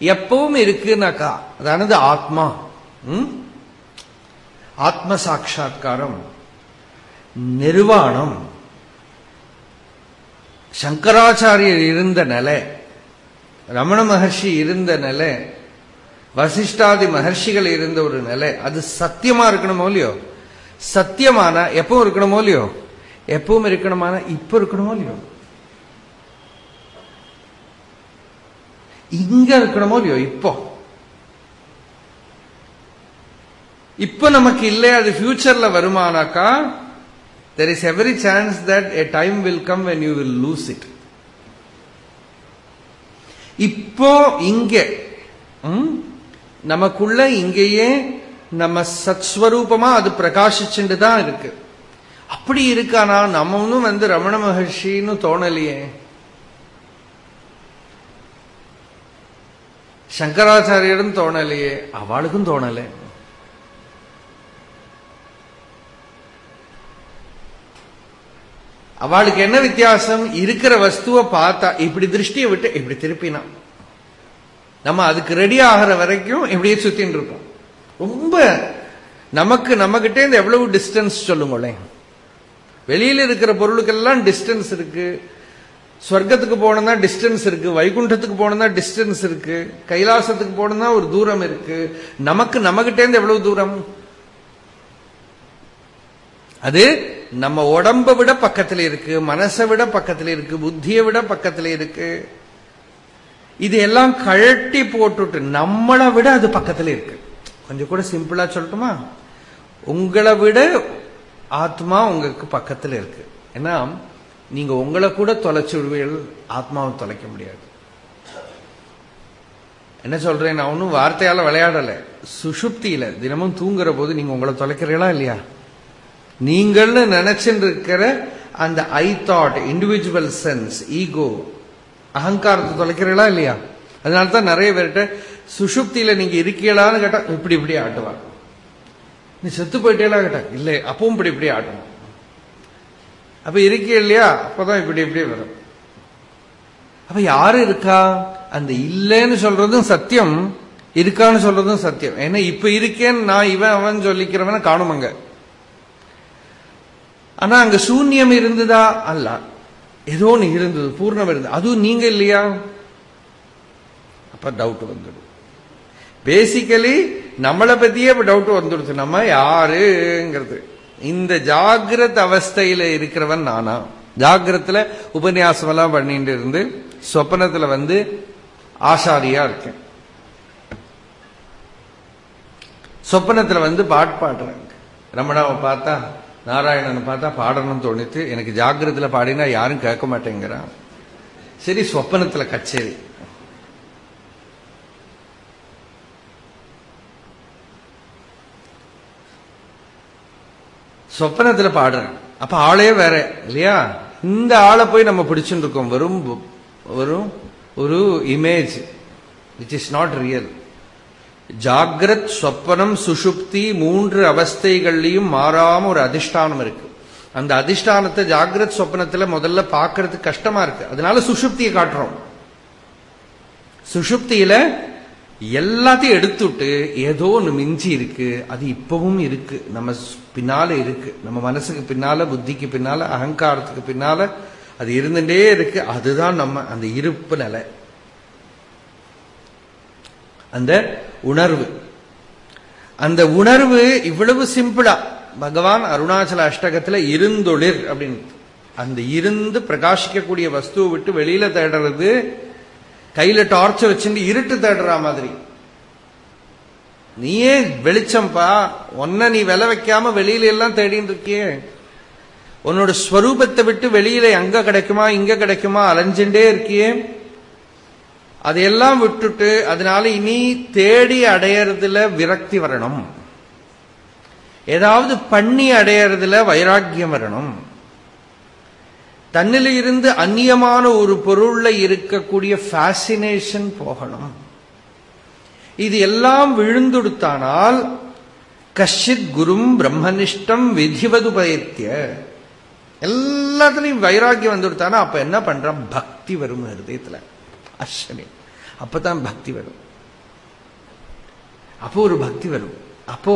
எப்பவும் இருக்குனாக்கா அதானது ஆத்மா. ஆத்ம சாட்சா்காரம் நிர்வாணம் சங்கராச்சாரியர் இருந்த நிலை ரமண மகர்ஷி இருந்த நிலை வசிஷ்டாதி மகர்ஷிகள் இருந்த ஒரு நிலை அது சத்தியமா இருக்கணுமோ இல்லையோ? சத்தியமான எப்பவும் இருக்கணுமோ இல்லையோ? எப்பவும் இருக்கணுமான இப்ப இருக்கணுமோ இல்லையோ? இங்க இருக்கணுமோ இல்லையோ இப்போ? இப்ப நமக்கு இல்லை அது ஃபியூச்சர்ல வருமானாக்கா there is every chance that a time will come when you will lose it இப்போ இங்க நமக்குள்ள இங்கேயே நம்ம சத்ஸ்வரூபமா அது பிரகாசிச்சுட்டு தான் இருக்கு. அப்படி இருக்கானா நம்ம வந்து ரமண மகர்ஷின்னு தோணலையே. சங்கராச்சாரியரும் தோணலையே. அவளுக்கும் தோணலை. அவளுக்கு என்ன வித்தியாசம்? இருக்கிற வஸ்துவை பார்த்தா இப்படி திருஷ்டியை விட்டு இப்படி திருப்பினா. நம்ம அதுக்கு ரெடி ஆகிற வரைக்கும் இப்படியே சுத்தின்னு இருப்போம். ரொம்ப நமக்கு நம்மகிட்டே இருந்து எவ்வளவு டிஸ்டன்ஸ் சொல்லுங்களேன். வெளியில இருக்கிற பொருளுக்கெல்லாம் டிஸ்டன்ஸ் இருக்கு. ஸ்வர்க்கத்துக்கு போனோம்னா டிஸ்டன்ஸ் இருக்கு வைகுண்டத்துக்கு போனோம்னா டிஸ்டன்ஸ் இருக்கு கைலாசத்துக்கு போனோம்னா ஒரு தூரம் இருக்கு. நமக்கு நம்மகிட்டே இருந்து எவ்வளவு தூரம்? அது நம்ம உடம்ப விட பக்கத்துல இருக்கு மனசை விட பக்கத்துல இருக்கு புத்தியை விட பக்கத்துல இருக்கு. இது எல்லாம் கழட்டி போட்டுட்டு நம்மளை விட அது பக்கத்துல இருக்கு. கொஞ்சம் கூட சிம்பிளா சொல்லட்டுமா? உங்களை விட ஆத்மா உங்களுக்கு பக்கத்துல இருக்கு. ஏன்னா நீங்க உங்களை கூட தொலைச்சு விடுவீர்கள் ஆத்மாவை தொலைக்க முடியாது. என்ன சொல்றேன்? நான் ஒன்றும் வார்த்தையால விளையாடல. சுஷுப்தியில தினமும் தூங்குற போது நீங்க உங்களை தொலைக்கிறீங்களா இல்லையா? நீங்கள்னு நினைச்சுட்டு இருக்கிற அந்த I thought individual sense ego அகங்காரத்தை தொலைக்கிறீங்களா இல்லையா? அதனால தான் நிறைய பேர்கிட்ட சுஷுப்தியில நீங்க இருக்கீங்களான்னு கேட்டா இப்படி இப்படி ஆட்டுவாங்க. நீ செத்து போயிட்டேலாம் கேட்டா இல்லை அப்பவும் இப்படி இப்படி ஆட்டணும். அப்ப இருக்கே இல்லையா? அப்பதான் இப்படி இப்படி வரும். அப்ப யாரு இருக்கா? அந்த இல்லைன்னு சொல்றதும் சத்தியம் இருக்கான்னு சொல்றதும் சத்தியம். ஏன்னா இப்ப இருக்கேன்னு நான் இவன் அவன் சொல்லிக்கிறவன காணுமங்க ஆனா அங்க சூன்யம் இருந்ததா? அல்ல. ஏதோ ஒண்ணு இருந்தது பூர்ணம் இருந்தது. அதுவும் நீங்க இல்லையா? அப்ப டவுட் வந்துடும். பேசிக்கலி நம்மளை பத்தியே இப்ப டவுட் வந்துடுது நம்ம யாருங்கிறது. இந்த ஜாகிரத அவஸ்தையில இருக்கிறவன் நானா? ஜாகிரத்துல உபன்யாசம் எல்லாம் பண்ணிட்டு இருந்து சொப்பனத்துல வந்து ஆசாரியா இருக்கேன். சொப்பனத்துல வந்து பாட்டு பாடுறேன். ரமணாவை பார்த்தா நாராயணனை பார்த்தா பாடணும்னு தோணித்து எனக்கு ஜாகிரத்துல பாடினா யாரும் கேட்க மாட்டேங்கிறான். சரி சொப்பனத்துல கச்சேரி. சொப்பனத்துல பாடுறேன். அப்ப ஆளே வேற இல்லையா? இந்த ஆளை போய் நம்ம பிடிச்சுட்டு இருக்கோம். வெறும் வெறும் ஒரு image which is not real ஜாகிரத் சொப்பனம் சுஷுப்தி மூன்று அவஸ்தைகள்லையும் மாறாம ஒரு அதிஷ்டானம் இருக்கு. அந்த அதிஷ்டானத்தை ஜாகிரத் சொப்பனத்துல முதல்ல பார்க்கறதுக்கு கஷ்டமா இருக்கு. அதனால சுஷுப்தியை காட்டுறோம். சுஷுப்தியில எல்லாத்தையும் எடுத்துட்டு ஏதோ ஒன்று மிஞ்சி இருக்கு. அது இப்பவும் இருக்கு. நம்ம பின்னால இருக்கு. நம்ம மனசுக்கு பின்னால புத்திக்கு பின்னால அகங்காரத்துக்கு பின்னால அது இருந்துட்டே இருக்கு. அதுதான் நம்ம அந்த இருப்பு நிலை. அந்த உணர்வு. அந்த உணர்வு இவ்வளவு சிம்பிளா. பகவான் அருணாச்சல அஷ்டகத்துல இருந்தொளிர் அப்படின்னு. அந்த இருந்து பிரகாசிக்கக்கூடிய வஸ்துவை விட்டு வெளியில தேடுறது கையில டார்ச் வச்சுட்டு இருட்டு தேடுற மாதிரி. நீயே வெளிச்சம்பா. ஒன்ன நீ விலை வைக்காம வெளியில எல்லாம் தேடிட்டு இருக்கியே. உன்னோட ஸ்வரூபத்தை விட்டு வெளியில அங்க கிடைக்குமா இங்க கிடைக்குமா அலைஞ்சுட்டே இருக்கியே. அதையெல்லாம் விட்டுட்டு அதனால இனி தேடி அடையறதுல விரக்தி வரணும். ஏதாவது பண்ணி அடையறதுல வைராக்கியம் வரணும். தன்னில இருந்து அந்நியமான ஒரு பொருள்ல இருக்கக்கூடிய ஃபேசினேஷன் போகணும். இது எல்லாம் விழுந்துடுத்தானால் கஷித் குரும் பிரம்மனிஷ்டம் விதிவது பயத்திய எல்லாத்துலயும் வைராக்கியம் வந்துடுத்தானா அப்ப என்ன பண்றான்? பக்தி வரும் ஹிருதயத்துல அஸ்வனி. அப்பதான் பக்தி வரும். அப்போ ஒரு பக்தி வரும். அப்போ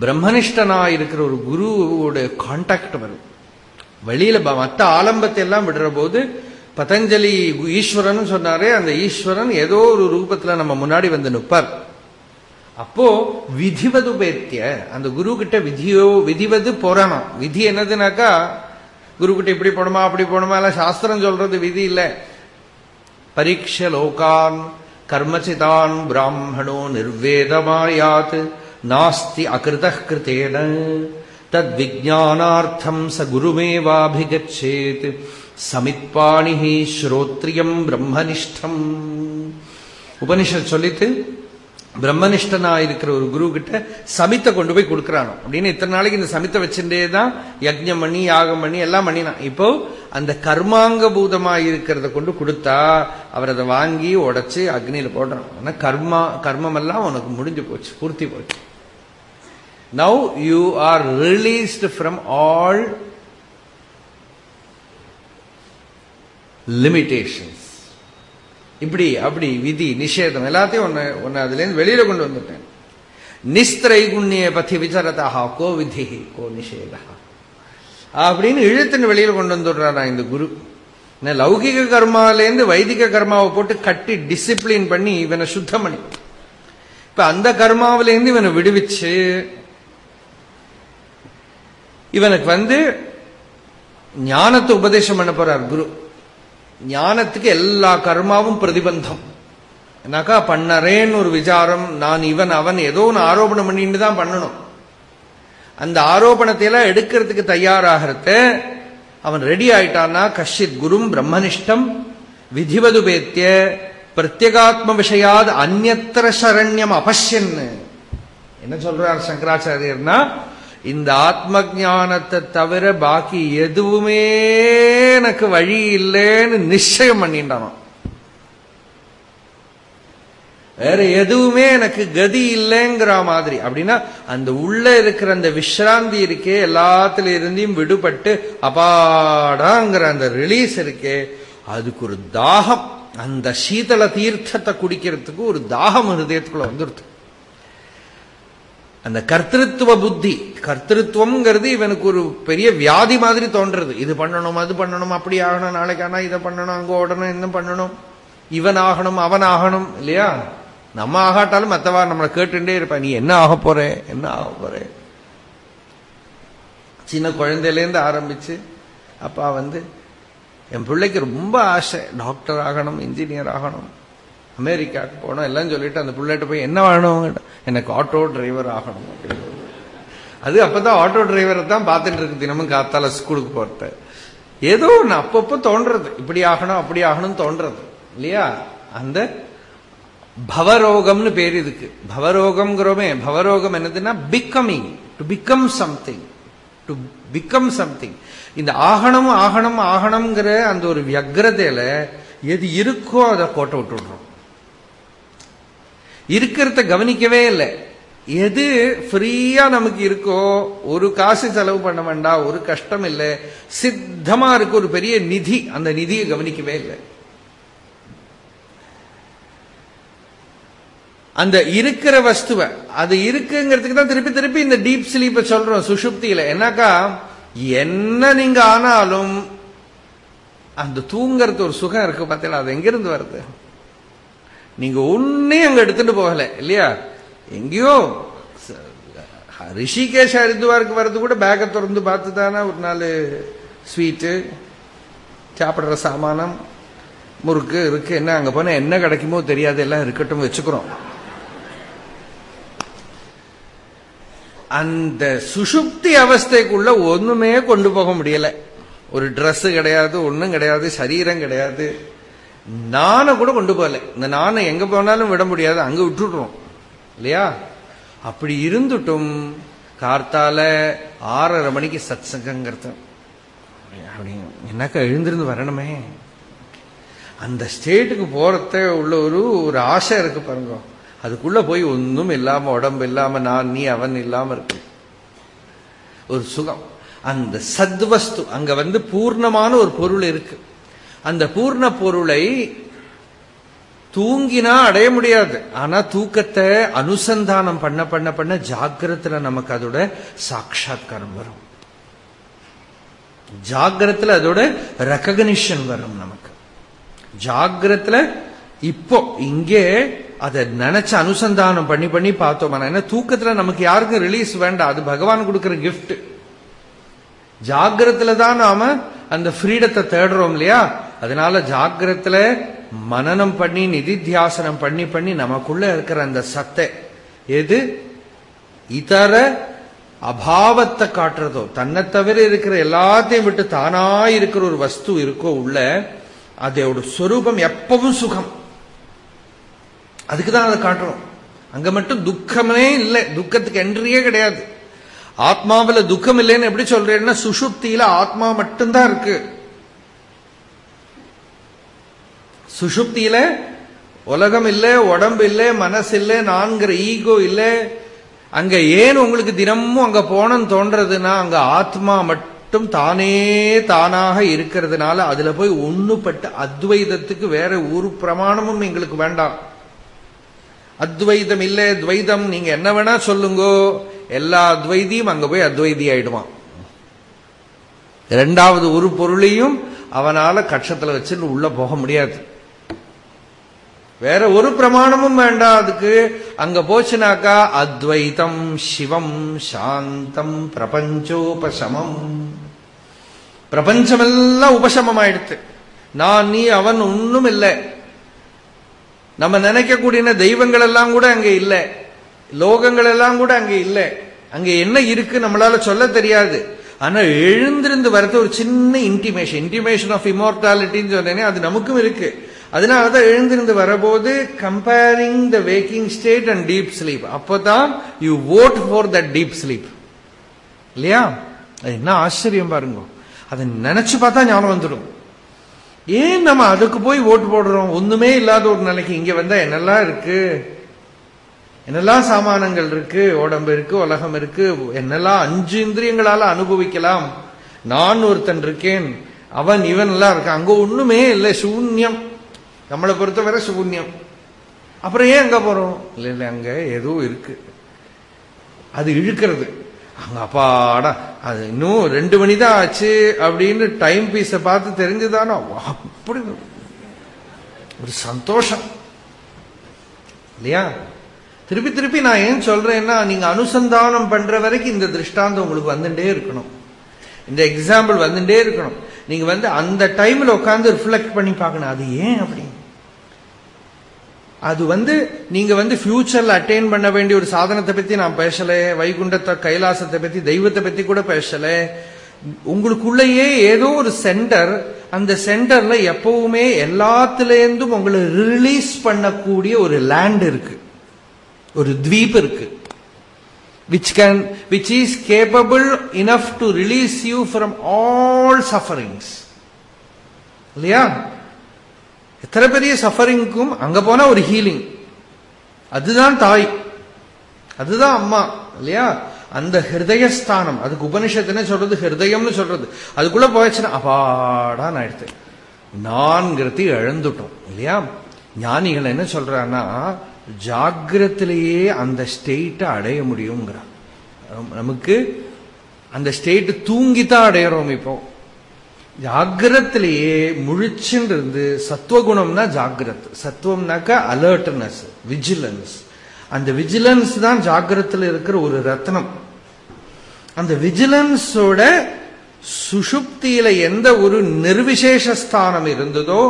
பிரம்மனிஷ்டனா இருக்கிற ஒரு குருவோட கான்டாக்ட் வரும். வெளியில மற்ற மத்த ஆலம்பத்தை எல்லாம் விடுற போது பதஞ்சலி ஈஸ்வரன் சொன்னாரே அந்த ஈஸ்வரன் ஏதோ ஒரு ரூபத்துல நம்ம முன்னாடி வந்து நிற்பார் அப்போ விதிவது பேத்திய அந்த குரு கிட்ட விதியோ விதிவது போறணும் விதி என்னதுனாக்கா குரு கிட்ட இப்படி போடுமா அப்படி போடுமா எல்லாம் சாஸ்திரம் சொல்றது விதி இல்ல. பரீட்ச லோகான் கர்மசிதான் பிராமணோ நிர்வேதமாயாத் நாஸ்தி அகிருத கிருத்தேன தத் விஜானார்த்தம் ச குருமேவாபிகச்சேத் சமித்பாணி ஸ்ரோத்ரியம் பிரம்மனிஷ்டம் உபனிஷத் சொல்லிட்டு பிரம்மனிஷ்டனா இருக்கிற ஒரு குரு கிட்ட சமித்தை கொண்டு போய் கொடுக்கறானோ? அப்படின்னு இத்தனை நாளைக்கு இந்த சமித்தை வச்சுட்டே தான் யஜ்யம் பண்ணி யாகம் பண்ணி எல்லாம் பண்ணினான். இப்போ அந்த கர்மாங்க பூதமா இருக்கிறத கொண்டு கொடுத்தா அவர் அதை வாங்கி உடைச்சு அக்னியில போடுறான். ஆனா கர்மா கர்மம் எல்லாம் உனக்கு முடிஞ்சு போச்சு பூர்த்தி போச்சு. Now you are released from all limitations இப்படி அப்படி விதி நிஷேதம் எல்லாத்தையும் ஒன்னு ஒன்னு அதுலேருந்து வெளியில கொண்டு வந்துட்டேன். நிஸ்திரைகுண்ணிய பத்தி விசரதா கோ விதி கோ நிஷேதா அப்படின்னு இழுத்துன்னு வெளியில கொண்டு வந்துடுறாரா இந்த குரு. லௌகிக கர்மாலேருந்து வைதிக கர்மாவை போட்டு கட்டி டிசிப்ளின் பண்ணி இவனை சுத்தம் பண்ணி. இப்ப அந்த கர்மாவிலேருந்து இவனை விடுவிச்சு இவனுக்கு வந்து ஞானத்தை உபதேசம் பண்ண போறார் குரு. ஞானத்துக்கு எல்லா கர்மாவும் பிரதிபந்தம். என்னாக்கா பண்ணறேன்னு ஒரு விசாரம் நான் இவன் அவன் ஏதோ ஒன்று ஆரோபணம் பண்ணிட்டு தான் பண்ணணும். அந்த ஆரோபணத்தை எல்லாம் எடுக்கிறதுக்கு தயாராகிறத அவன் ரெடி ஆயிட்டான்னா கஷ்டித் குரும் பிரம்மனிஷ்டம் விதிவது பேத்திய பிரத்யேகாத்ம விஷயாத் அந்நத்திர சரண்யம் அபஷ்யன்னு. என்ன சொல்றார் சங்கராச்சாரியர்னா இந்த ஆத்ம ஞானத்தை தவிர பாக்கி எதுவுமே எனக்கு வழி இல்லைன்னு நிச்சயம் பண்ணிட்டானாம் வேற எதுவுமே எனக்கு கதி இல்லைங்கிற மாதிரி. அப்படின்னா அந்த உள்ள இருக்கிற அந்த விஸ்ராந்தி இருக்கே எல்லாத்துல இருந்தையும் விடுபட்டு அபாடாங்கிற அந்த ரிலீஸ் இருக்கே அதுக்கு ஒரு தாகம் அந்த சீதள தீர்த்தத்தை குடிக்கிறதுக்கு ஒரு தாகம் ஹிருதயத்துக்குள்ள வந்துருது. அந்த கர்த்தத்துவ புத்தி கர்த்தத்துவம்ங்கிறது இவனுக்கு ஒரு பெரிய வியாதி மாதிரி தோன்றது இது பண்ணணும் அது பண்ணணும் அப்படி ஆகணும் நாளைக்கு ஆனா இதை பண்ணணும் அங்க ஓடணும் என்ன பண்ணணும். இவன் ஆகணும் அவன் ஆகணும் இல்லையா? நம்ம ஆகாட்டாலும் மத்தவா நம்மளை கேட்டுட்டே இருப்பான் நீ என்ன ஆக போற? என்ன ஆக போற? சின்ன குழந்தையிலேருந்து ஆரம்பிச்சு அப்பா வந்து என் பிள்ளைக்கு ரொம்ப ஆசை. டாக்டர் ஆகணும் இன்ஜினியர் ஆகணும். அமெரிக்காவுக்கு போனோம் எல்லாம் சொல்லிட்டு அந்த பிள்ளைகிட்ட போய் என்ன வேணும் எனக்கு ஆட்டோ டிரைவர் ஆகணும். அப்படின்னு அது அப்பதான் ஆட்டோ டிரைவரை தான் பார்த்துட்டு இருக்கு தினமும் காத்தால ஸ்கூலுக்கு போறத. ஏதோ ஒன்று அப்பப்போ தோன்றது. இப்படி ஆகணும் அப்படி ஆகணும் தோன்றது. இல்லையா? அந்த பவரோகம்னு பேர் இதுக்கு. பவரோகம்ங்கிறோமே பவரோகம் என்னதுன்னா becoming to become something to become something இந்த ஆகணும் ஆகணும் ஆகணுங்கிற அந்த ஒரு வியக்ரதையில எது இருக்கோ அதை கோட்டை விட்டுடுறோம் இருக்கிறத கவனிக்கவே இல்லை. எது ஃப்ரீயா நமக்கு இருக்கோ ஒரு காசு செலவு பண்ண வேண்டாம் ஒரு கஷ்டம் இல்லை சித்தமா இருக்கு ஒரு பெரிய நிதி அந்த நிதியை கவனிக்கவே இல்லை. அந்த இருக்கிற வஸ்துவ அது இருக்குங்கிறதுக்கு தான் திருப்பி திருப்பி இந்த டீப் ஸ்லீப்ப சொல்றோம் சுஷுப்தியில என்னக்கா? என்ன நீங்க ஆனாலும் அந்த தூங்கறது ஒரு சுகம் இருக்கு பார்த்தீங்களா அது எங்கிருந்து வருது? நீங்க ஒன்னையும் அங்க எடுத்துட்டு போகல இல்லையா? எங்கேயோ ரிஷிகேஷ் ஹரித்வாருக்கு வர்றது கூட பேக்கை திறந்து பார்த்து தானே ஒரு நாள் ஸ்வீட்டு சாப்பிட்ற சாமானம் முறுக்கு இருக்கு. என்ன அங்க போனா என்ன கிடைக்குமோ தெரியாது. எல்லாம் இருக்கட்டும் வச்சுக்கிறோம். அந்த சுஷுப்தி அவஸ்தைக்குள்ள ஒண்ணுமே கொண்டு போக முடியல. ஒரு ட்ரெஸ் கிடையாது ஒன்றும் கிடையாது சரீரம் கிடையாது. நானை கூட கொண்டு போகல. இந்த நானை எங்க போனாலும் விட முடியாது அங்க விட்டுடுறோம் இல்லையா? அப்படி இருந்துட்டும் கார்த்தால ஆறரை மணிக்கு சத் சங்கங்கிறது அப்படின்னு என்னக்கா எழுந்திருந்து வரணுமே? அந்த ஸ்டேட்டுக்கு போறத உள்ள ஒரு ஒரு ஆசை இருக்கு பாருங்க. அதுக்குள்ள போய் ஒன்றும் இல்லாம உடம்பு இல்லாம நான் நீ அவன் இல்லாம இருக்கு. ஒரு சுகம். அந்த சத்வஸ்து அங்க வந்து பூர்ணமான ஒரு பொருள் இருக்கு. அந்த பூர்ண பொருளை தூங்கினா அடைய முடியாது. ஆனா தூக்கத்தை அனுசந்தானம் பண்ண பண்ண பண்ண ஜாக்கிரத்துல நமக்கு அதோட சாட்சா்காரம் வரும். ஜாகிரத்துல அதோட ரெக்கக்னிஷன் வரும் நமக்கு. ஜாகிரத்துல இப்போ இங்கே அதை நினைச்சு அனுசந்தானம் பண்ணி பண்ணி பார்த்தோம். ஏன்னா தூக்கத்துல நமக்கு யாருக்கும் ரிலீஸ் வேண்டாம். அது பகவான் கொடுக்கிற கிஃப்ட் ஜாகிரத்துல தான் நாம அந்த ஃப்ரீடத்தை தேடுறோம் இல்லையா? அதனால ஜாகிரத்துல மனநம் பண்ணி நிதித்தியாசனம் பண்ணி பண்ணி நமக்குள்ள இருக்கிற அந்த சத்தை எது? இதர அபாவத்தை காட்டுறதோ தன்னை தவிர இருக்கிற எல்லாத்தையும் விட்டு தானா இருக்கிற ஒரு வஸ்து இருக்கோ உள்ள அதோட சொரூபம் எப்பவும் சுகம். அதுக்குதான் அதை காட்டுறோம். அங்க மட்டும் துக்கமே இல்லை. துக்கத்துக்கு என்றியே கிடையாது. ஆத்மாவில துக்கம் இல்லைன்னு எப்படி சொல்றேன்னா சுஷுப்தியில ஆத்மா மட்டும்தான் இருக்கு. சுஷுப்தியில உலகம் இல்லை உடம்பு இல்லை மனசு இல்லை நான்கிற ஈகோ இல்லை. அங்க ஏன் உங்களுக்கு தினமும் அங்க போனன்னு தோன்றதுன்னா அங்க ஆத்மா மட்டும் தானே தானாக இருக்கிறதுனால அதுல போய் ஒண்ணுப்பட்ட அத்வைதத்துக்கு வேற ஒரு பிரமாணமும் எங்களுக்கு வேண்டாம். அத்வைதம் இல்லை துவைதம் நீங்க என்ன வேணா சொல்லுங்கோ. எல்லா அத்வைதியும் அங்க போய் அத்வைதி ஆயிடுவான். இரண்டாவது ஒரு பொருளையும் அவனால கட்சத்துல வச்சுட்டு உள்ள போக முடியாது. வேற ஒரு பிரமாணமும் வேண்டாம் அதுக்கு அங்க போச்சுனாக்கா அத்வைதம் சிவம் சாந்தம் பிரபஞ்சோபசமம். பிரபஞ்சமெல்லாம் உபசமம் ஆயிடுத்து நான் நீ அவன் ஒன்னும் இல்லை. நம்ம நினைக்கக்கூடிய தெய்வங்கள் எல்லாம் கூட அங்க இல்லை. லோகங்கள் எல்லாம் கூட அங்க இல்லை. அங்க என்ன இருக்கு நம்மளால சொல்ல தெரியாது. ஆனா எழுந்திருந்து வரது ஒரு சின்ன இன்டிமேஷன் இன்டிமேஷன் ஆஃப் இமார்டாலிட்டின்னு சொன்னேனே அது நமக்கும் இருக்கு. அதனாலதான் எழுந்திருந்து வரபோது comparing the waking state and deep sleep அப்பதான் you opt for that deep sleep இல்லையா? அது என்ன ஆச்சரியம் பாருங்க. அதை நினைச்சு பார்த்தா ஞானம் வந்துடும். ஏன் நம்ம அதுக்கு போய் ஓட்டு போடுறோம்? ஒண்ணுமே இல்லாத ஒரு நிலைக்கு இங்க வந்தா என்னெல்லாம் இருக்கு? என்னெல்லாம் சாமானங்கள் இருக்கு உடம்பு இருக்கு உலகம் இருக்கு என்னெல்லாம் அஞ்சு இந்திரியங்களால அனுபவிக்கலாம். நான் ஒருத்தன் இருக்கேன் அவன் இவன் எல்லாம் இருக்கான். அங்க ஒண்ணுமே இல்லை சூன்யம். நம்மளை பொறுத்தவரை சூன்யம். அப்புறம் ஏன் அங்க போறோம்? இல்ல இல்ல அங்க ஏதோ இருக்கு. அது இழுக்கிறது. அங்க அப்பாடா அது இன்னும் ரெண்டு மணி தான் ஆச்சு அப்படின்னு டைம் பீஸ பார்த்து தெரிஞ்சுதானோ? அப்படி ஒரு சந்தோஷம். இல்லையா? திருப்பி திருப்பி நான் ஏன் சொல்றேன்னா நீங்க அனுசந்தானம் பண்ற வரைக்கும் இந்த திருஷ்டாந்தம் உங்களுக்கு வந்துட்டே இருக்கணும். இந்த எக்ஸாம்பிள் வந்துட்டே இருக்கணும். நீங்க வந்து அந்த டைம்ல உட்காந்து ரிஃப்ளெக்ட் பண்ணி பார்க்கணும். அது ஏன் அப்படி? அது வந்து நீங்க வந்து ஃபியூச்சர்ல அட்டைன் பண்ண வேண்டிய ஒரு சாதனத்தை பத்தி நான் பேசல வைகுண்டத்தை கைலாசத்தை பத்தி தெய்வத்தை பத்தி கூட பேசல. உங்களுக்குள்ளேயே ஏதோ ஒரு சென்டர் அந்த சென்டர்ல எப்பவுமே எல்லாத்துலேருந்தும் உங்களை ரிலீஸ் பண்ணக்கூடிய ஒரு லேண்ட் இருக்கு. ஒரு த்வீப் இருக்கு which can which is capable enough to release you from all sufferings. இல்லையா? எத்தனை பெரிய சஃபரிங்க்கும் அங்க போனா ஒரு ஹீலிங் அதுதான் தாய். அதுதான் அம்மா. இல்லையா? அந்த ஹிருதயஸ்தானம். அதுக்கு உபனிஷத்து என்ன சொல்றது? ஹிருதயம்னு சொல்றது. அதுக்குள்ள போயிடுச்சுன்னா அப்பாடா நான் எடுத்தேன். நான்கிறது இழந்துட்டோம். இல்லையா? ஞானிகள் என்ன சொல்றான்னா ஜாகிரத்திலேயே அந்த ஸ்டேட்டை அடைய முடியுங்கிறான் நமக்கு அந்த ஸ்டேட்டு தூங்கித்தான் அடையிறோம் இப்போ. ஜாகிரத்திலேயே முழிச்சுன்னு இருந்து சத்துவகுணம்னா ஜாகிரத். சத்துவம்னாக்கா அலர்ட்னஸ் விஜிலன்ஸ் அந்த விஜிலன்ஸ் தான் ஜாகிரத்தில் இருக்கிற ஒரு ரத்னம். அந்த விஜிலன்ஸோட சுஷுப்தியில எந்த ஒரு நிர்விசேஷஸ்தானம் இருந்ததோ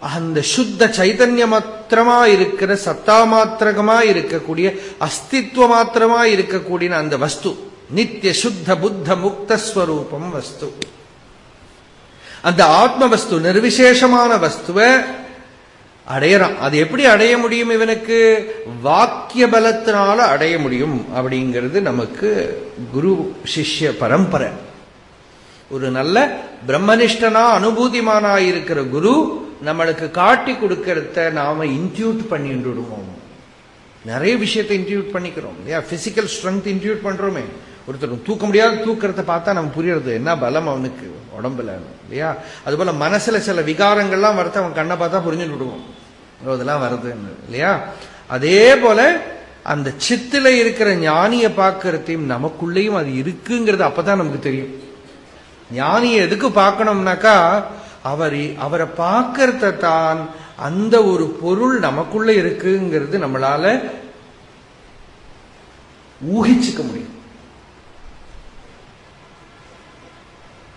அந்த சுத்த சைதன்ய மாத்திரமா இருக்கிற சத்தா மாத்திரகமா இருக்கக்கூடிய அஸ்தித்வ மாத்திரமா இருக்கக்கூடிய அந்த வஸ்து நித்திய சுத்த புத்த முக்தஸ்வரூபம் வஸ்து. அந்த ஆத்ம வஸ்து நிர்விசேஷமான வஸ்துவை அடையறான். அது எப்படி அடைய முடியும் இவனுக்கு? வாக்கிய பலத்தினால அடைய முடியும் அப்படிங்கிறது நமக்கு குரு சிஷ்ய பரம்பரை. ஒரு நல்ல பிரம்மனிஷ்டனா அனுபூதிமானா இருக்கிற குரு நம்மளுக்கு காட்டி கொடுக்கறத நாம இன்ட்யூட் பண்ணிட்டு விடுவோம் நிறைய விஷயத்தை இன்ட்யூட் பண்ணிக்கிறோம். இல்லையா? பிசிக்கல் ஸ்ட்ரென்த் இன்ட்யூட் பண்றோமே. ஒருத்தர் தூக்க முடியாத தூக்கிறத பார்த்தா நம்ம புரியறது என்ன பலம் அவனுக்கு உடம்புல இல்லையா? அதுபோல மனசுல சில விகாரங்கள்லாம் வரத்த அவன் கண்ணை பார்த்தா புரிஞ்சுட்டு விடுவோம் அதெல்லாம் வருது இல்லையா? அதே போல அந்த சித்துல இருக்கிற ஞானிய பார்க்கறதையும் நமக்குள்ளேயும் அது இருக்குங்கிறது அப்பதான் நமக்கு தெரியும். ஞானியை எதுக்கு பார்க்கணும்னாக்கா அவர் அவரை பார்க்கறத தான் அந்த ஒரு பொருள் நமக்குள்ள இருக்குங்கிறது நம்மளால ஊகிச்சுக்க முடியும்.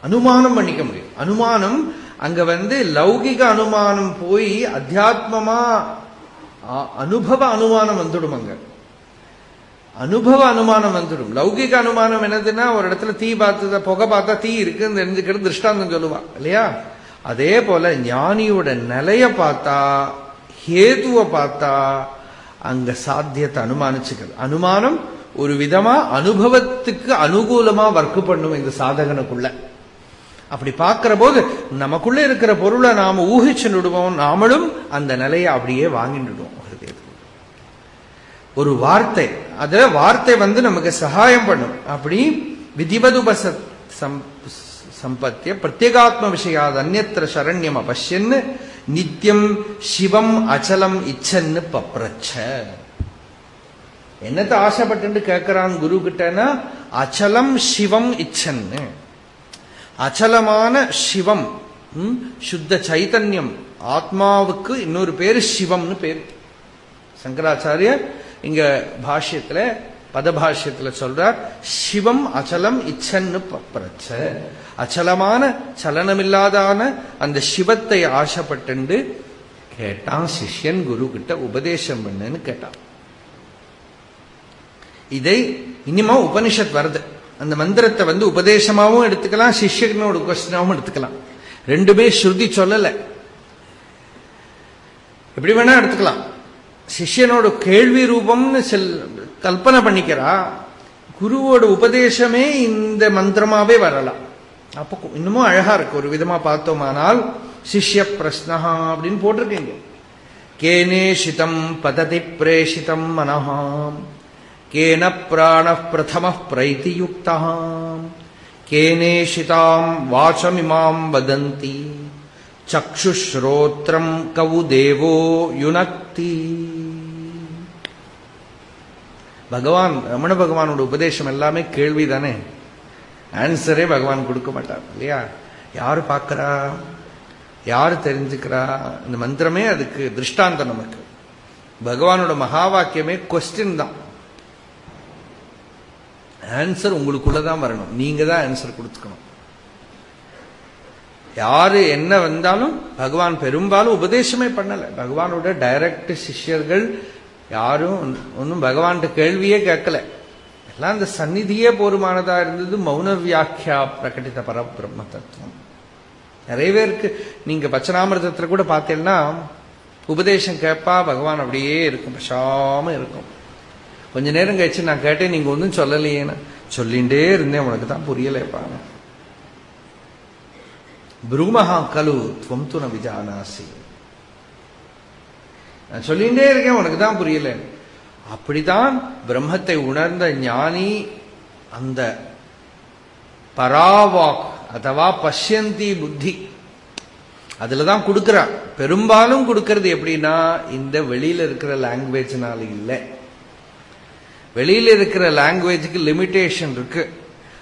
அனுமானம் பண்ணிக்க முடியும். அனுமானம் அங்க வந்து லௌகிக அனுமானம் போய் அத்தியாத்மமா அனுபவ அனுமானம் வந்துடும் அங்க. அனுபவ அனுமானம் வந்துடும். லௌகிக அனுமானம் என்னதுன்னா ஒரு இடத்துல தீ பார்த்தத புகை பார்த்தா தீ இருக்குன்னு தெரிஞ்சுக்கிறது திருஷ்டாந்தம் சொல்லுவா இல்லையா? அதே போல ஞானியோட நிலைய பார்த்தா ஹேதுவை பார்த்தா அங்க சாத்தியத்தை அனுமானிச்சுக்கிறது. அனுமானம் ஒரு விதமா அனுபவத்துக்கு அனுகூலமா ஒர்க் பண்ணும் இந்த சாதகனுக்குள்ள. அப்படி பார்க்கிற போது நமக்குள்ள இருக்கிற பொருளை நாம ஊகிச்சு நிடுவோம். நாமளும் அந்த நிலையை அப்படியே வாங்கிடுவோம் ஒரு வார்த்தை. அத வார்த்தை வந்து நமக்கு சகாயம் பண்ணும். அப்படி விதிவதுபச சம்பத்திய பிரத்யேகாத்ம விஷயாது அந்நத்திர சரண்யம் அபஷ்யன்னு நித்தியம் சிவம் அச்சலம் இச்சன்னு பப்ரச்ச. என்னத்தை ஆசைப்பட்டு கேட்கிறான் குரு கிட்டனா அச்சலம் சிவம் இச்சன்னு. அச்சலமான சிவம் சுத்த சைத்தன்யம் ஆத்மாவுக்கு இன்னொரு பேரு சிவம்னு பேரு. சங்கராச்சாரியர் இங்க பாஷ்யத்துல பதபாஷ்யத்துல சொல்றார் சிவம் அச்சலம் இச்சன்னு பப்ரச்ச அச்சலமான சலனமில்லாதான அந்த சிவத்தை ஆசைப்பட்டு கேட்டான் சிஷ்யன் குரு கிட்ட உபதேசம் பண்ணுன்னு கேட்டான். இதை இனிமா உபனிஷத் வருது. அந்த மந்திரத்தை வந்து உபதேசமாவும் எடுத்துக்கலாம் சிஷ்யனோட கொஸ்டினாவும் எடுத்துக்கலாம். ரெண்டுமே ஸ்ருதி சொல்லல. எப்படி வேணா எடுத்துக்கலாம். சிஷ்யனோட கேள்வி ரூபம்னு செல் கல்பனை பண்ணிக்கிறா குருவோட உபதேசமே இந்த மந்திரமாவே வரலாம். அப்போ இன்னமும் அழகா இருக்கு. ஒரு விதமா பார்த்தோமானால் சிஷ்ய பிரஸ்னஹா அப்படின்னு போட்டிருக்கீங்க. கேனேஷிதம் பததி பிரேஷிதம் மனஹாம் கேன பிராண பிரதம பிரைதி யுக்தாம் கேனேஷிதாம் வாசமிமாம் வதந்தி. சக்ஷுஸ்ரோத்திரம் கவு தேவோ யுனக்தி. பகவான் ரமண பகவானோட உபதேசம் எல்லாமே கேள்வி தானே? ஆன்சரே பகவான் கொடுக்க மாட்டார் இல்லையா? யாரு பார்க்கறா? யாரு தெரிஞ்சுக்கிறா? இந்த மந்திரமே அதுக்கு திருஷ்டாந்தம் நமக்கு. பகவானோட மகா வாக்கியமே கொஸ்டின் தான் ஆன்சர் உங்களுக்குள்ளதான் வரணும். நீங்க தான் ஆன்சர் கொடுத்துக்கணும். யாரு என்ன வந்தாலும் பகவான் பெரும்பாலும் உபதேசமே பண்ணல. பகவானோட டைரக்ட் சிஷ்யர்கள் யாரும் ஒன்றும் பகவான்கிட்ட கேள்வியே கேட்கல. எல்லாம் இந்த சந்நிதியே போருமானதா இருந்தது மௌன வியாக்கியா பிரகடித பரபிரம்ம தத்துவம். நிறைய பேருக்கு நீங்க பச்சனாமிரதத்துல கூட பார்த்தீங்கன்னா உபதேசம் கேட்பா பகவான் அப்படியே இருக்கும் பசாம இருக்கும். கொஞ்ச நேரம் கழிச்சு நான் கேட்டேன் நீங்க ஒன்றும் சொல்லலையேன்னு. சொல்லிகிட்டே இருந்தேன் உனக்கு தான் புரியலைப்பா. பிரூமஹா கலு துவம் துண விஜானாசி. நான் சொல்லிகிட்டே இருக்கேன் உனக்கு தான் புரியல. அப்படிதான் பிரம்மத்தை உணர்ந்த ஞானி அந்த பராவாக் அதுவா பஷ்யந்தி புத்தி. அதுலதான் கொடுக்கிறான் பெரும்பாலும் கொடுக்கறது எப்படின்னா இந்த வெளியில இருக்கிற லாங்குவேஜ்னால இல்லை. வெளியில இருக்கிற லாங்குவேஜுக்கு லிமிட்டேஷன் இருக்கு.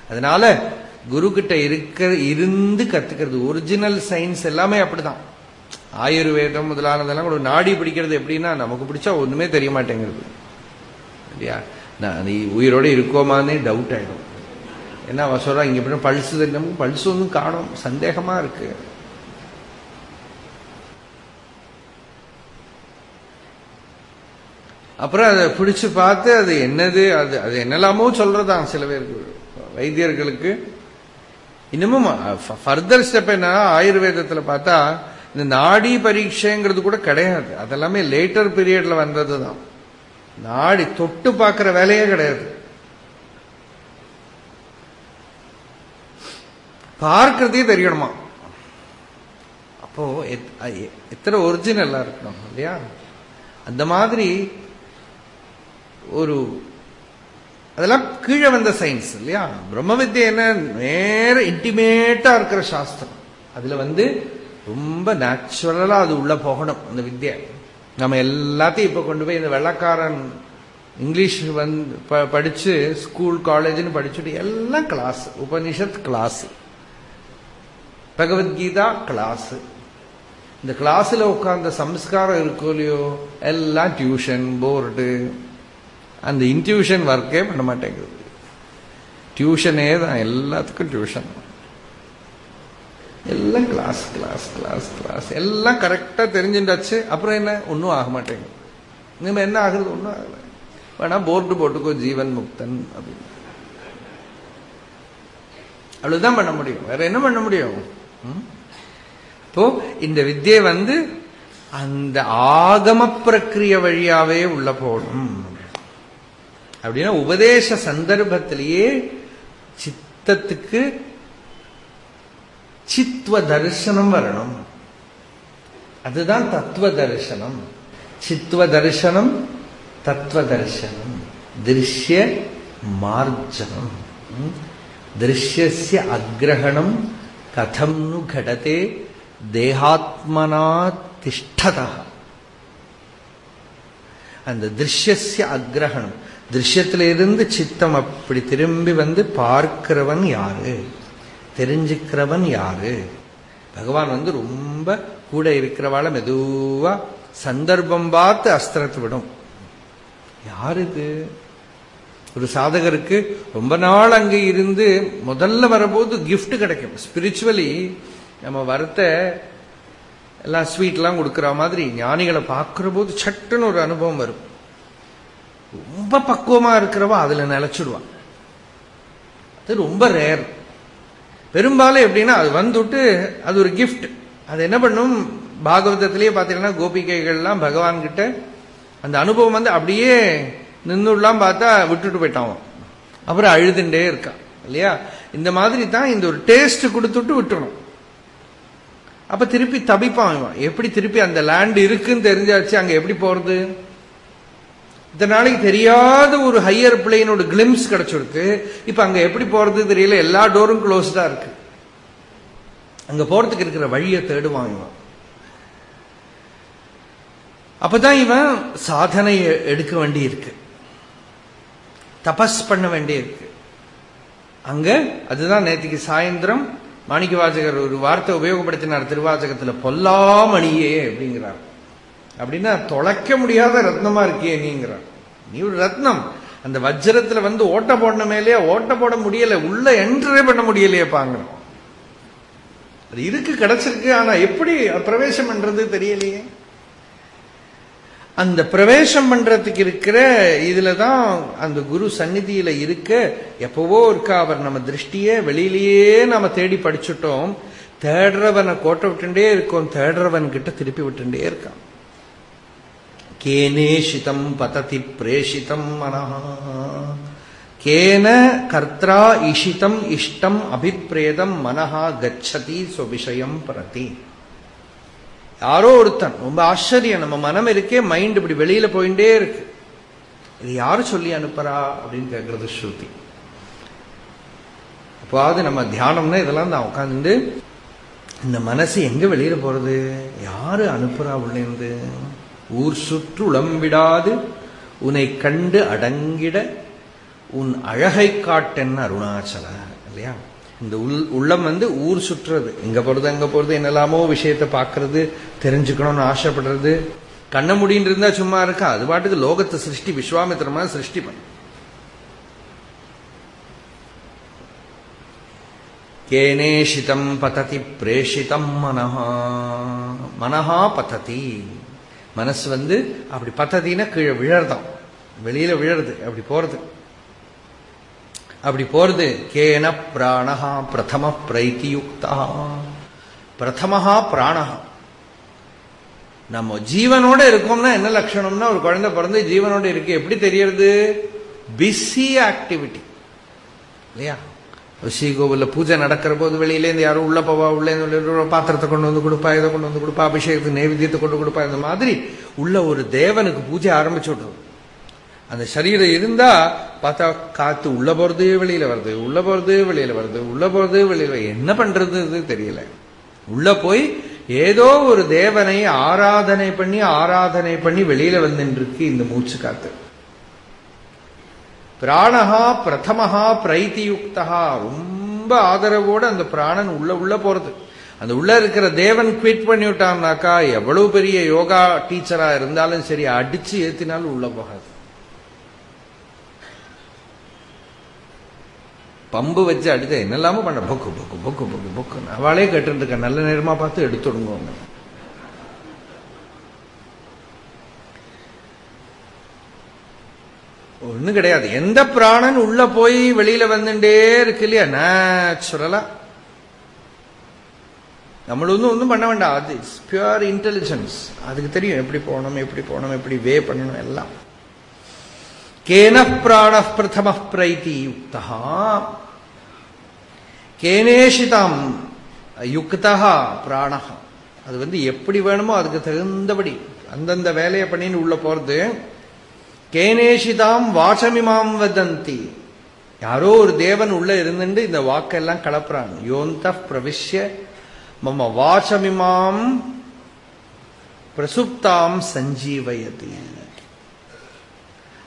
அதனால குரு கிட்ட இருக்க இருந்து கத்துக்கிறது ஒரிஜினல் சயின்ஸ் எல்லாமே அப்படிதான். ஆயுர்வேதம் முதலானதெல்லாம் கூட நாடி பிடிக்கிறது எப்படின்னா நமக்கு பிடிச்சா ஒண்ணுமே தெரிய மாட்டேங்கிறது இல்லையா? நான் நீ உயிரோட இருக்கோமானே டவுட் ஆயிடும். ஏன்னா அவன் சொல்றான் இங்க எப்படி பல்சு நமக்கு பல்சு ஒன்றும் காணும். சந்தேகமா இருக்கு. அப்புறம் அதை பிடிச்சு பார்த்து அது என்னது அது அது என்னெல்லாமோ சொல்றதான் சில பேருக்கு வைத்தியர்களுக்கு. இன்னமும் ஃபர்தர் ஸ்டெப் என்ன ஆயுர்வேதத்துல பார்த்தா இந்த நாடி பரீட்சைங்கிறது கூட கிடையாது. அதெல்லாமே லேட்டர் பீரியட்ல வந்தது தான் நாடி தொட்டு பார்க்கிற வேலையே கிடையாது. பார்க்கறதே தெரியணுமா? அப்போ எத்தனை ஒரிஜினலா இருக்கணும் இல்லையா? அந்த மாதிரி ஒரு அதெல்லாம் கீழே வந்த சயின்ஸ் இல்லையா? பிரம்ம வித்யா என்ன? நேர இன்டிமேட்டா இருக்கிற சாஸ்திரம். அதுல வந்து ரொம்ப நேச்சுரலா அது உள்ள போகணும் அந்த வித்யா. நம்ம எல்லாத்தையும் இப்ப கொண்டு போய் இந்த வெள்ளக்காரன் இங்கிலீஷ் வந்து ப- படிச்சு ஸ்கூல் காலேஜ்னு படிச்சுட்டு எல்லாம் class Upanishad class Bhagavad Gita class இந்த கிளாஸ்ல உட்கார்ந்த சம்ஸ்காரம் இருக்கோ இல்லையோ எல்லாம் டியூஷன் போர்டு அந்த இன்ட்யூஷன் ஒர்க்கே பண்ண மாட்டேங்குது. டியூஷனே தான் எல்லாத்துக்கும் டியூஷன் எல்லாம் கிளாஸ் கிளாஸ் கிளாஸ் கிளாஸ் எல்லாம் கரெக்டா தெரிஞ்சுட்டாச்சு அப்புறம் என்ன? ஒன்றும் ஆக மாட்டேங்குது. இனிமே என்ன ஆகுறது? ஒன்றும் ஆகல. வேணா போர்டு போட்டுக்கோ ஜீவன் முக்தன் அப்படின்னு. அவ்வளவுதான் பண்ண முடியும். வேற என்ன பண்ண முடியும்? ம்? இப்போ இந்த வித்தியை வந்து அந்த ஆகம பிரக்கிரிய வழியாவே உள்ள போகணும். அப்படின்னா உபதேச சந்தர்ப்பத்திலேயே சித்தத்துக்கு சித்வ தரிசனம் வரணும். அதுதான் தத்துவ தரிசனம் சித்வ தரிசனம் தத்துவ தரிசனம் திருஷ்ய மார்ஜனம். ம்? திருஷ்யஸ்ய அக்ரஹணம் கதம் நு கடதே தேகாத்மனா திஷ்டதா. அந்த திருஷ்யஸ்ய அக்ரஹணம் திருஷ்யத்திலிருந்து சித்தம் அப்படி திரும்பி வந்து பார்க்கிறவன் யாரு? தெரிஞ்சுக்கிறவன் யாரு? பகவான் வந்து ரொம்ப கூட இருக்கிறவாள மெதுவா சந்தர்ப்பம் பார்த்து அஸ்திரத்தை விடும். யாரு இது? ஒரு சாதகருக்கு ரொம்ப நாள் அங்கே இருந்து முதல்ல வரும்போது கிஃப்ட் கிடைக்கும். ஸ்பிரிச்சுவலி நம்ம வரத்த எல்லாம் ஸ்வீட்லாம் கொடுக்குற மாதிரி ஞானிகளை பார்க்கிற போது சட்டுன்னு ஒரு அனுபவம் வரும். ரொம்ப பக்குவமா இருக்கிறவா அதுல நிலைச்சிடுவான். அது ரொம்ப ரேர் பெரும்பாலும் எப்படின்னா அது வந்துட்டு அது ஒரு கிஃப்ட் அது என்ன பண்ணும்? பாகவதத்திலேயே பார்த்தீங்கன்னா கோபிகைகள்லாம் பகவான் கிட்ட அந்த அனுபவம் வந்து அப்படியே நின்றுலாம் பார்த்தா விட்டுட்டு போயிட்டான் அப்புறம் அழுதுண்டே இருக்கான் இல்லையா? இந்த மாதிரி தான் இந்த ஒரு டேஸ்ட் கொடுத்துட்டு விட்டுணும் அப்ப திருப்பி தபிப்பான் இவன். எப்படி திருப்பி அந்த லேண்ட் இருக்குன்னு தெரிஞ்சாச்சு அங்க எப்படி போறது? இத்தனை நாளைக்கு தெரியாத ஒரு ஹையர் பிளேனோட கிளிம்ஸ் கிடைச்சிருக்கு. இப்ப அங்க எப்படி போறது தெரியல. எல்லா டோரும் க்ளோஸ்டா இருக்கு. அங்க போறதுக்கு இருக்கிற வழியை தேடுவான் இவன். அப்பதான் இவன் சாதனை எடுக்க வேண்டி இருக்கு தபஸ் பண்ண வேண்டி இருக்கு அங்க அதுதான் நேற்றுக்கு சாயந்தரம் மாணிக்க வாசகர் ஒரு வார்த்தை உபயோகப்படுத்தினார். திருவாசகத்துல பொல்லாமணியே அப்படிங்கிறார். அப்படின்னா தொலைக்க முடியாத ரத்னமா இருக்கே நீங்கிறார். நீ ஒரு ரத்னம். அந்த வஜ்ரத்துல வந்து ஓட்ட போடணும் மேலேயே ஓட்ட போட முடியல உள்ள என்ட்ரே பண்ண முடியலையே பாங்கிறோம் அது இருக்கு கிடைச்சிருக்கு ஆனா எப்படி பிரவேசம் பண்றது தெரியலையே. அந்த பிரவேசம் பண்றதுக்கு இருக்கிற இதுல தான் அந்த குரு சந்நிதியில இருக்க எப்பவோ இருக்கா அவர் நம்ம திருஷ்டியே வெளியிலேயே நாம தேடி படிச்சுட்டோம். தேடுறவனை கோட்டை விட்டுட்டே இருக்கோம். தேடுறவன் கிட்ட திருப்பி விட்டுட்டே இருக்கான். கேனேஷிதம் பததி பிரேஷிதம் மனஹா கேன கர்த்தா இஷிதம் இஷ்டம் அபிப்ரேதம் மனஹா கச்சதி ஸ்வவிஷயம் பிரதி யாரோ ஒருத்தன் ரொம்ப ஆச்சரியம் நம்ம மனம் இருக்கே மைண்ட் இப்படி வெளியில போயிட்டே இருக்கு. இது யாரு சொல்லி அனுப்புறா அப்படின்னு கேட்கறது ஸ்ருதி. அப்பாவது நம்ம தியானம்னா இதெல்லாம் தான் உட்காந்துட்டு இந்த மனசு எங்க வெளியில போறது? யாரு அனுப்புறா உள்ளேந்து? ஊர் சுற்று விடாது உன்னை கண்டு அடங்கிட உன் அழகை காட்டென்ன அருணாச்சல இல்லையா? இந்த உள் உள்ளம் வந்து ஊர் சுற்றுறது. இங்க போறது அங்க போறது என்னெல்லாமோ விஷயத்தை பாக்குறது தெரிஞ்சுக்கணும்னு ஆசைப்படுறது. கண்ண முடின்னு இருந்தா சும்மா இருக்கா அது பாட்டுக்கு லோகத்தை சிருஷ்டி விஸ்வாமித்திரமா சிருஷ்டி பண்ண. கேனேஷிதம் பததி பிரேஷிதம் மனஹா. மனஹா பததி. மனசு வந்து அப்படி பத்ததினா கீழே விழறதாம். வெளியில விழறது அப்படி போறது. அப்படி போறது கேன பிராணஹா பிரதம பிரைத்தியுக்தா. பிரதமஹா பிராணஹா. நம்ம ஜீவனோட இருக்கோம்னா என்ன லட்சணம்னா ஒரு குழந்தை பிறந்து ஜீவனோட இருக்கு எப்படி தெரியறது? பிஸி ஆக்டிவிட்டி இல்லையா? ஸ்ரீகோவில்ல பூஜை நடக்கிற போது வெளியிலேருந்து யாரும் உள்ள போவா உள்ளேருந்து பாத்திரத்தை கொண்டு வந்து கொடுப்பா இதை கொண்டு வந்து கொடுப்பா அபிஷேகத்துக்கு நைவேத்தியத்தை கொண்டு கொடுப்பா இந்த மாதிரி உள்ள ஒரு தேவனுக்கு பூஜை ஆரம்பிச்சு விட்டுரும் அந்த சரீரம் இருந்தா பார்த்தா காத்து உள்ள போறது வெளியில வருது உள்ள போறது வெளியில வருது உள்ள போறது வெளியில என்ன பண்றது தெரியல உள்ள போய் ஏதோ ஒரு தேவனை ஆராதனை பண்ணி ஆராதனை பண்ணி வெளியில வந்துருக்கு இந்த மூச்சு காத்து பிராணஹா பிரதமஹா பிரைத்தியுக்தா ரொம்ப ஆதரவோடு அந்த பிராணன் உள்ள உள்ள போறது. அந்த உள்ள இருக்கிற தேவன் குவிட் பண்ணிவிட்டான்னாக்கா எவ்வளவு பெரிய யோகா டீச்சரா இருந்தாலும் சரி அடிச்சு ஏத்தினாலும் உள்ள போகாது. பம்பு வச்சு அடித்த என்னெல்லாமோ பண்ண பொக்கு பொக்கு பொக்கு பொக்கு பொக்கு அவளே கட்டுறதுக்க நல்ல நேரமா பார்த்து எடுத்துடுங்க ஒண்ணு கிடையாது. எந்த பிராணன் உள்ள போய் வெளியில வந்துட்டே இருக்கு இல்லையா? நேச்சுரலா நம்மள ஒன்றும் ஒன்றும் பண்ண வேண்டாம். அது பியூர் இன்டெலிஜென்ஸ் அதுக்கு தெரியும் எப்படி போகணும் எப்படி போகணும் எப்படி வே பண்ணணும் எல்லாம். கேன பிராண பிரதம பிரைத்தி யுக்தா கேனேஷிதாம் யுக்தா பிராண அது வந்து எப்படி வேணுமோ அதுக்கு தகுந்தபடி அந்தந்த வேலையை பண்ணின்னு உள்ள போறது கேனேஷிதாம் வாசமிமாம் வதந்தி. யாரோ ஒரு தேவன் உள்ள இருந்துட்டு இந்த வாக்கெல்லாம் கலப்புறான். யோந்த பிரவிஷ்ய மம வாசமிமாம் பிரசுப்தாம் சஞ்சீவயதி.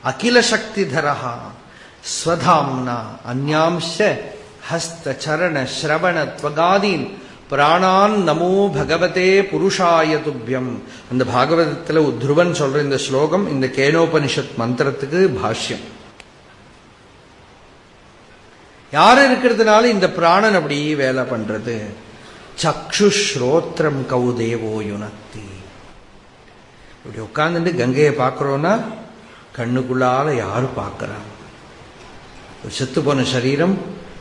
அகில சக்தி தரஹா ஸ்வதாம்னா அந்யாம்ச ஹஸ்த சரண ஸ்ரவண துவகாதீன் பிராணான் நமோ பகவதே புருஷாய துப்பியம் அந்த பாகவதத்துல உத்ருவன் சொல்ற இந்த ஸ்லோகம் இந்த கேனோபனிஷத் மந்திரத்துக்கு பாஷ்யம். யார் இருக்கிறதுனால இந்த பிராணன் அப்படி வேலை பண்றது? சக்ஷு ஸ்ரோத்திரம் கவுதேவோ யுனக்தி. இப்படி உட்கார்ந்துட்டு கங்கையை பார்க்கிறோம்னா கண்ணுக்குள்ளால யாரு பார்க்கறா? ஒரு செத்து போன சரீரம்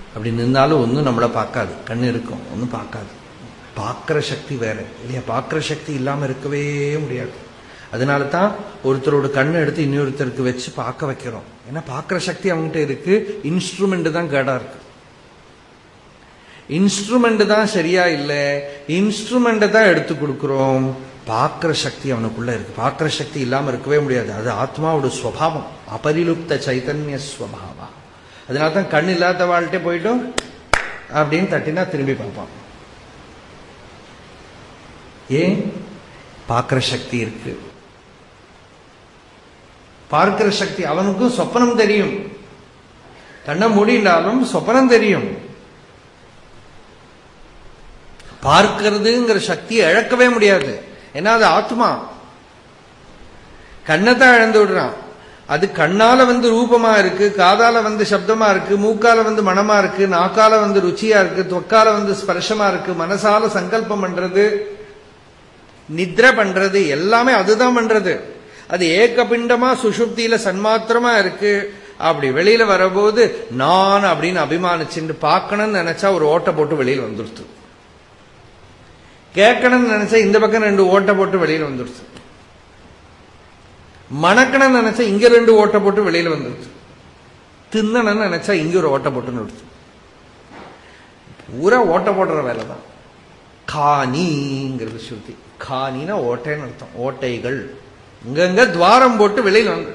அப்படி நின்னாலும் ஒன்றும் நம்மளை பார்க்காது. கண்ணு இருக்கும் ஒன்றும் பார்க்காது. பார்க்குற சக்தி வேற. இல்லையா? பார்க்குற சக்தி இல்லாமல் இருக்கவே முடியாது. அதனால தான் ஒருத்தரோட கண்ணை எடுத்து இன்னொருத்தருக்கு வச்சு பார்க்க வைக்கிறோம். ஏன்னா பார்க்குற சக்தி அவங்ககிட்ட இருக்கு. இன்ஸ்ட்ருமெண்ட் தான் கேடா இருக்கு. இன்ஸ்ட்ருமெண்ட் தான் சரியா இல்லை. இன்ஸ்ட்ருமெண்ட்டை தான் எடுத்து கொடுக்குறோம். பார்க்குற சக்தி அவனுக்குள்ள இருக்கு. பார்க்குற சக்தி இல்லாமல் இருக்கவே முடியாது. அது ஆத்மாவோட ஸ்வபாவம். அபரிலுப்த சைத்தன்ய ஸ்வபாவா அதனால தான் கண் இல்லாத வாழ்கிட்ட போயிட்டும். அப்படின்னு தட்டினா திரும்பி பார்ப்பான். ஏன் பார்க்கிற சக்தி இருக்கு. பார்க்கிற சக்தி அவனுக்கும் சொப்பனம் தெரியும். கண்ணை மூடினாலும் சொப்பனம் தெரியும். பார்க்கிறதுங்கிற சக்தியை இழக்கவே முடியாது. ஏன்னா அது ஆத்மா. கண்ணத்தான் இழந்து விடுறான். அது கண்ணால வந்து ரூபமா இருக்கு காதால வந்து சப்தமா இருக்கு மூக்கால வந்து மனமா இருக்கு நாக்கால வந்து ருச்சியா இருக்கு தொக்கால வந்து ஸ்பர்ஷமா இருக்கு மனசால சங்கல்பம் பண்றது நித்ர பண்றது எல்லாமே அதுதான் பண்றது. அது ஏக்கபிண்டமா சுஷுப்தியில சன்மாத்திரமா இருக்கு. அப்படி வெளியில வரபோது நான் அப்படின்னு அபிமானிச்சுட்டு பார்க்கணும்னு நினைச்சா ஒரு ஓட்டை போட்டு வெளியில வந்துருச்சு கேட்கணும்னு நினைச்சா இந்த பக்கம் ரெண்டு ஓட்டை போட்டு வெளியில வந்துருச்சு மணக்கணும்னு நினைச்சா இங்க ரெண்டு ஓட்டை போட்டு வெளியில வந்துருச்சு தின்னணும்னு நினைச்சா இங்க ஒரு ஓட்டை போட்டு நடுச்சு பூரா ஓட்டை போடுற வேலை தான் காணிங்கிறது சுருதி காணினா ஓட்டைன்னு அர்த்தம். ஓட்டைகள். இங்கங்க துவாரம் போட்டு வெளியில் வந்து